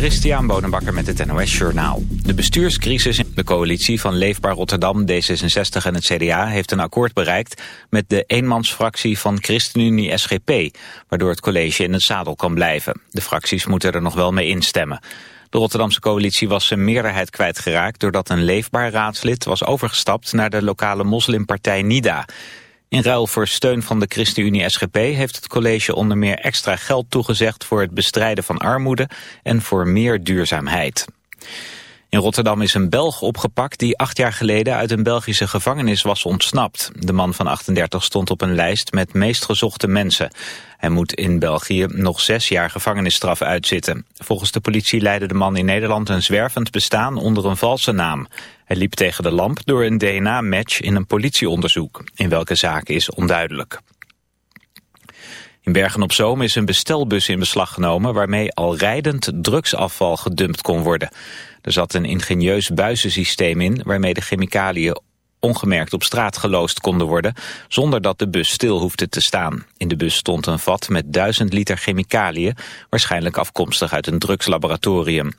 Christian Bonenbakker met het NOS Journaal. De bestuurscrisis in de coalitie van Leefbaar Rotterdam, D66 en het CDA... heeft een akkoord bereikt met de eenmansfractie van ChristenUnie SGP... waardoor het college in het zadel kan blijven. De fracties moeten er nog wel mee instemmen. De Rotterdamse coalitie was zijn meerderheid kwijtgeraakt... doordat een Leefbaar raadslid was overgestapt naar de lokale moslimpartij NIDA... In ruil voor steun van de ChristenUnie SGP heeft het college onder meer extra geld toegezegd voor het bestrijden van armoede en voor meer duurzaamheid. In Rotterdam is een Belg opgepakt die acht jaar geleden uit een Belgische gevangenis was ontsnapt. De man van 38 stond op een lijst met meest gezochte mensen. Hij moet in België nog zes jaar gevangenisstraf uitzitten. Volgens de politie leidde de man in Nederland een zwervend bestaan onder een valse naam. Hij liep tegen de lamp door een DNA-match in een politieonderzoek. In welke zaak is onduidelijk. In Bergen-op-Zoom is een bestelbus in beslag genomen... waarmee al rijdend drugsafval gedumpt kon worden. Er zat een ingenieus buizensysteem in... waarmee de chemicaliën ongemerkt op straat geloosd konden worden... zonder dat de bus stil hoefde te staan. In de bus stond een vat met duizend liter chemicaliën... waarschijnlijk afkomstig uit een drugslaboratorium.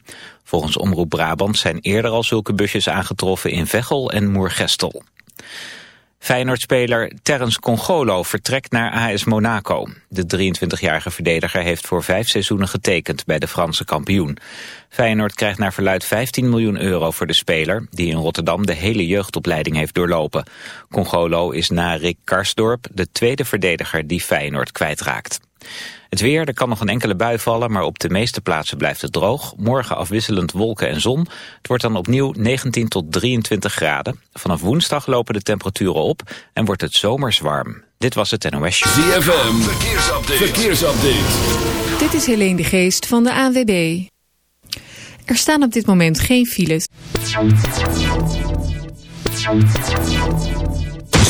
Volgens Omroep Brabant zijn eerder al zulke busjes aangetroffen... in Veghel en Moergestel. Feyenoord-speler Terence Congolo vertrekt naar AS Monaco. De 23-jarige verdediger heeft voor vijf seizoenen getekend bij de Franse kampioen. Feyenoord krijgt naar verluid 15 miljoen euro voor de speler... die in Rotterdam de hele jeugdopleiding heeft doorlopen. Congolo is na Rick Karsdorp de tweede verdediger die Feyenoord kwijtraakt. Het weer, er kan nog een enkele bui vallen, maar op de meeste plaatsen blijft het droog. Morgen afwisselend wolken en zon. Het wordt dan opnieuw 19 tot 23 graden. Vanaf woensdag lopen de temperaturen op en wordt het zomers warm. Dit was het NOS Show. ZFM, verkeersupdate. verkeersupdate. Dit is Helene de Geest van de ANWB. Er staan op dit moment geen files.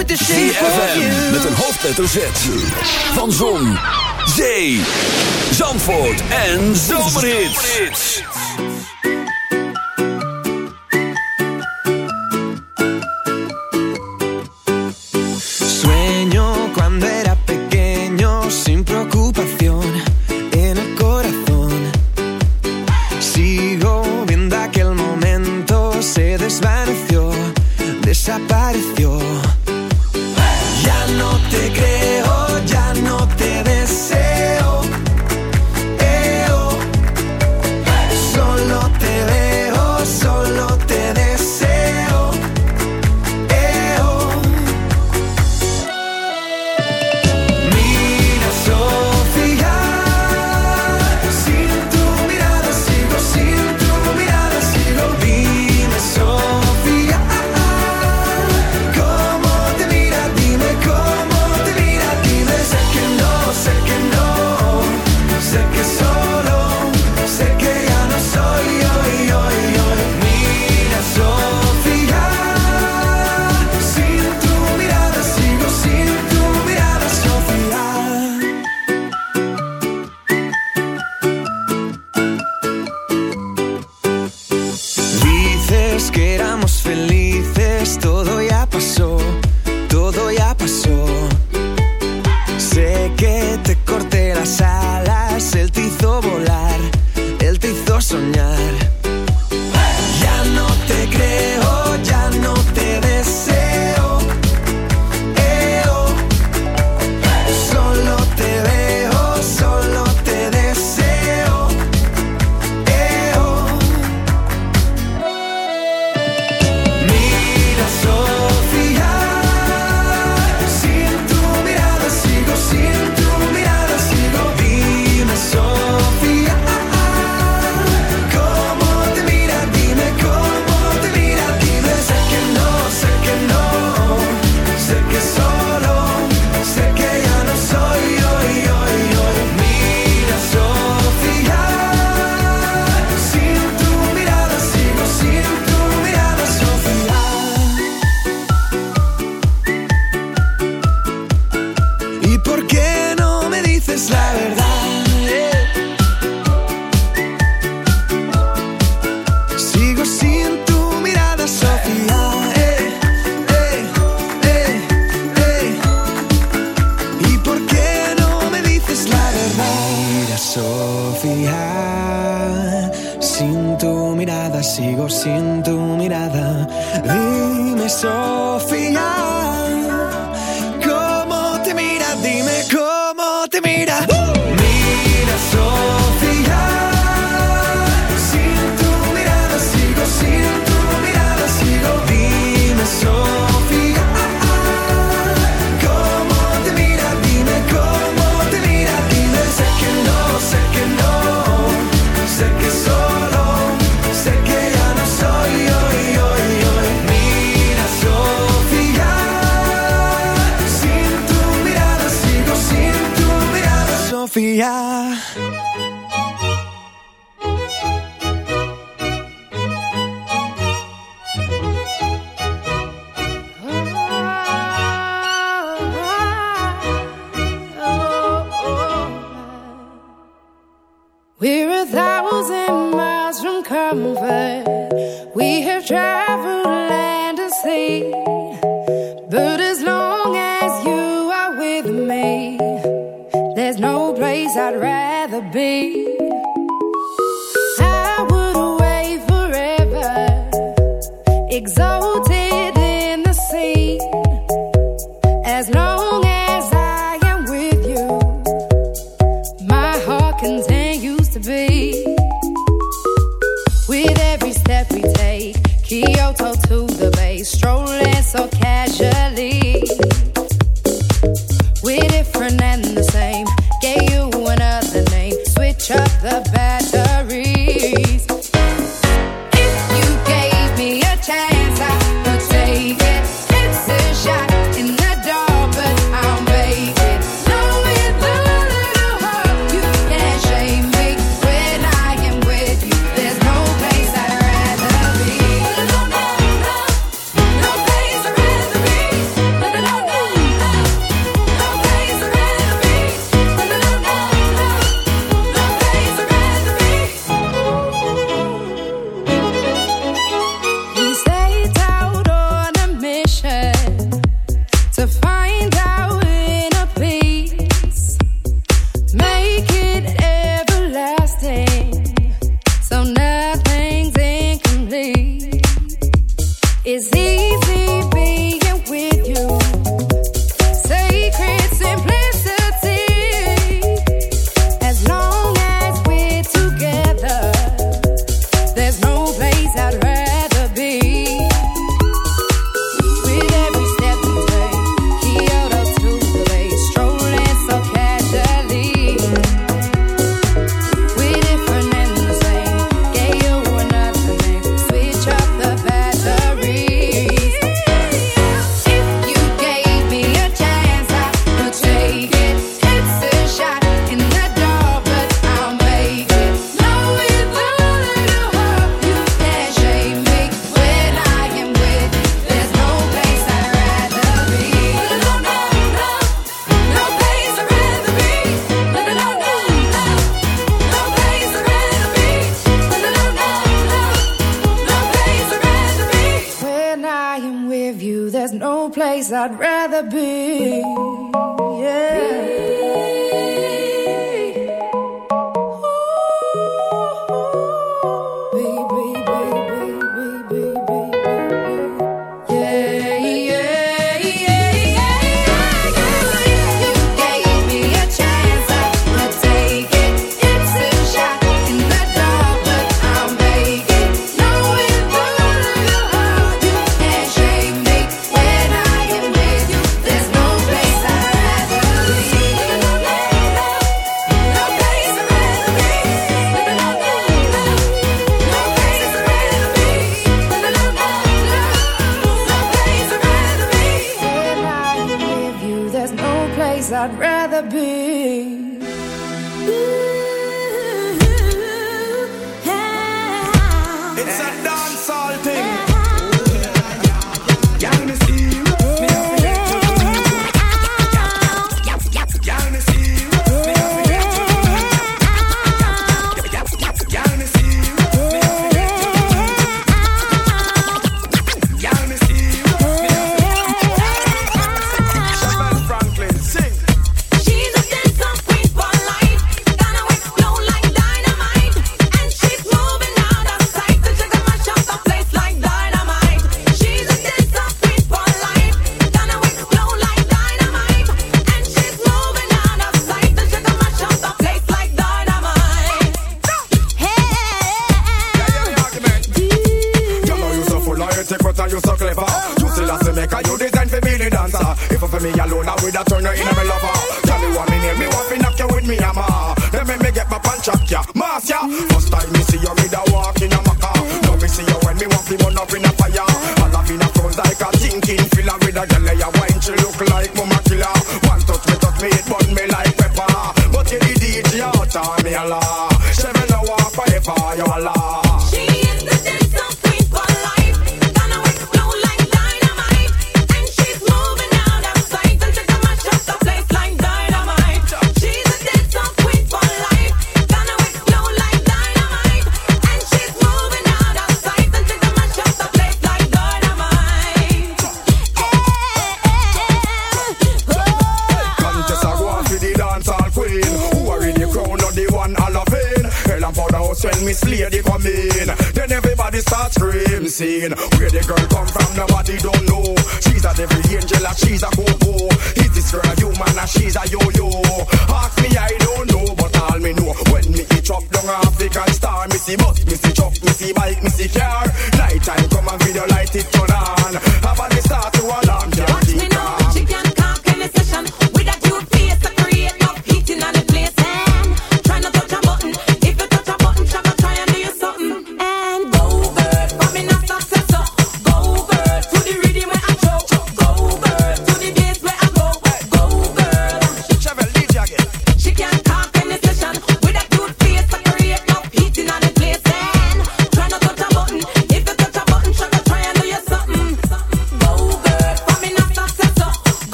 with the shape of ZFM you. met een hoofdletter Z. Van Zon, Zee, Zandvoort en Zomerhits. Be. star, me see bus, me see truck, me see bike, me see car. Night time come and video light it turn on. Have a start to alarm, can't keep on.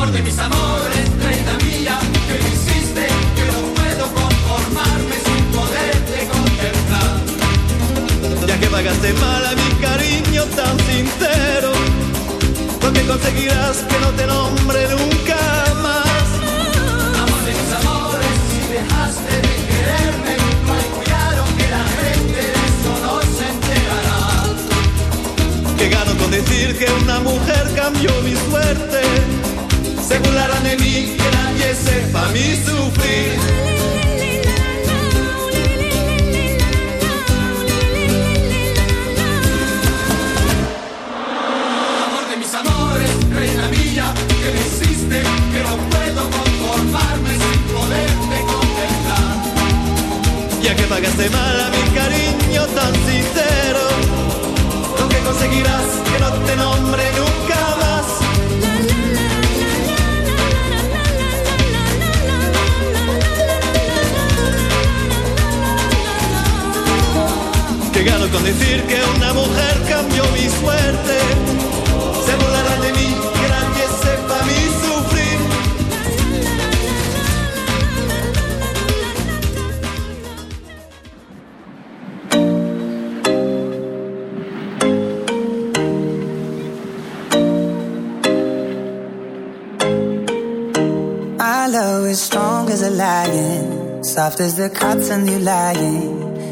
Amor de mis amores, reina mía, que me hiciste, que no puedo conformarme sin poderte contemplar. Ya que pagaste mal a mi cariño tan sincero, lo que conseguirás que no te nombre nunca más. Amor de mis amores, si dejaste de quererme, no hay cuidado que la gente de eso no se enterará. Que gano con decir que una mujer cambió mi suerte. Se burlarán de mí, que nadie sepa mi sufrir. Amor de mis amores, reina mía, que me hiciste, que no puedo conformarme sin poderte contemplar. Ya que pagaste mal a mi cariño tan sincero, lo que conseguirás que no te nombre nunca con decir que una mujer cambió mi suerte. Se burlarán de mí, que nadie sepa mi sufrir. My love is strong as a lion, soft as the cotton you lying.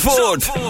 Zandvoort. Zandvoort.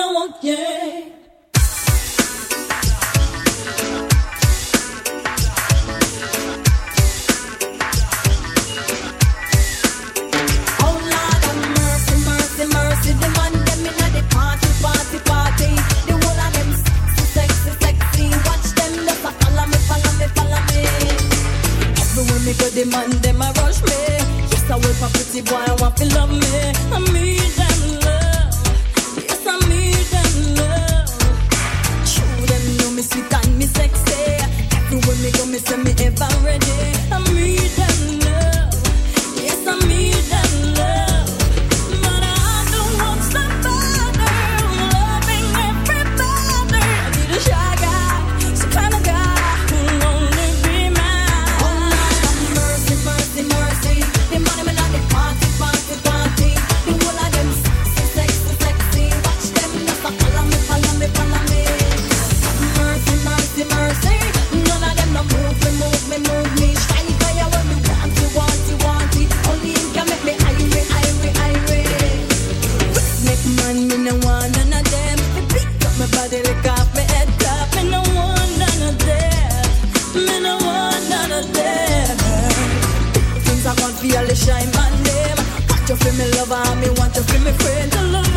over. Me want to feel me friend alone.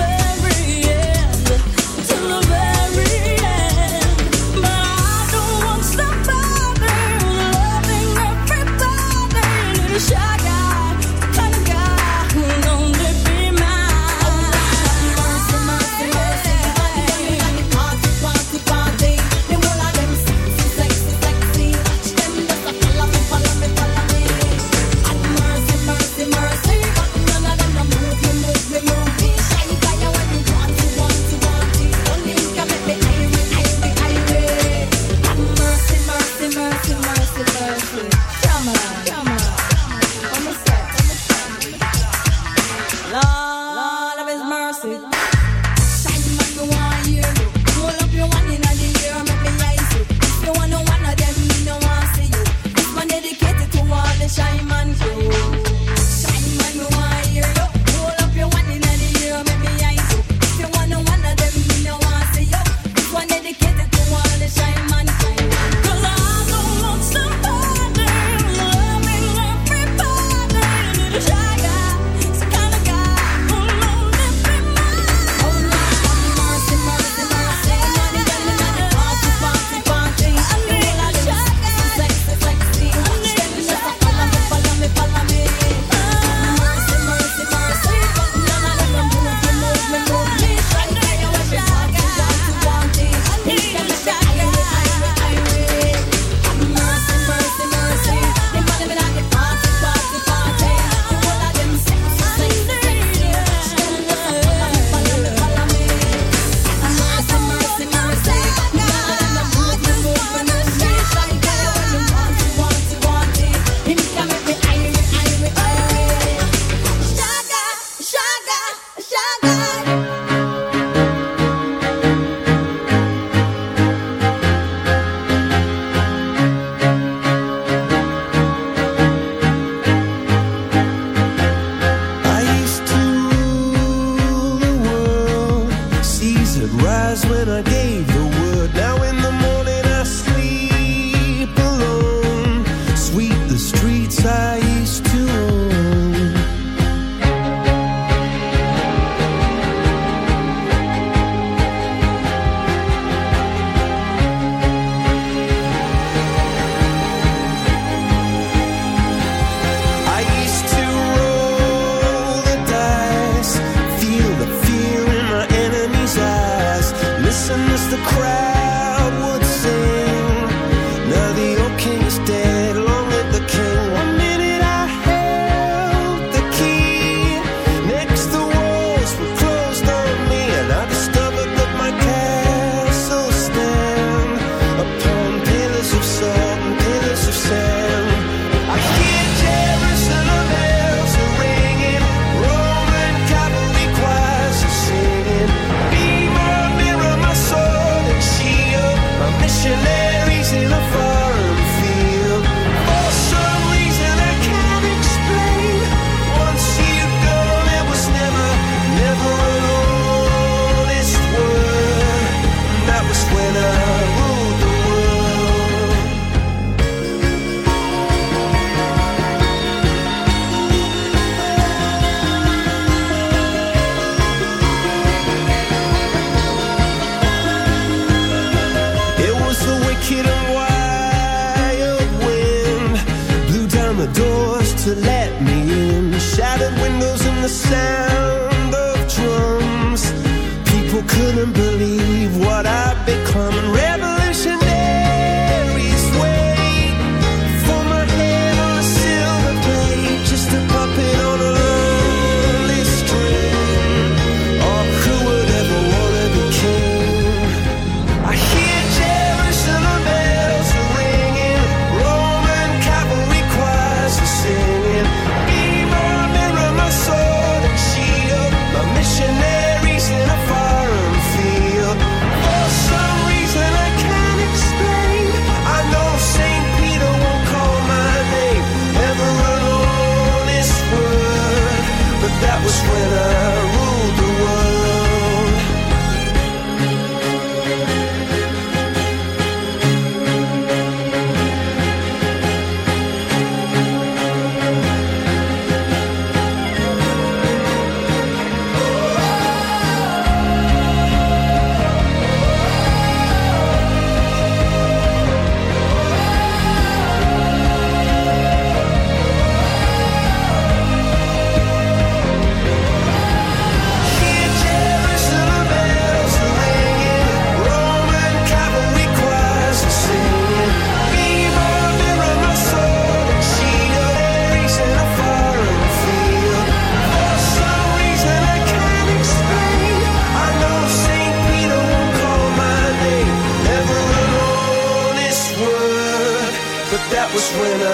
When I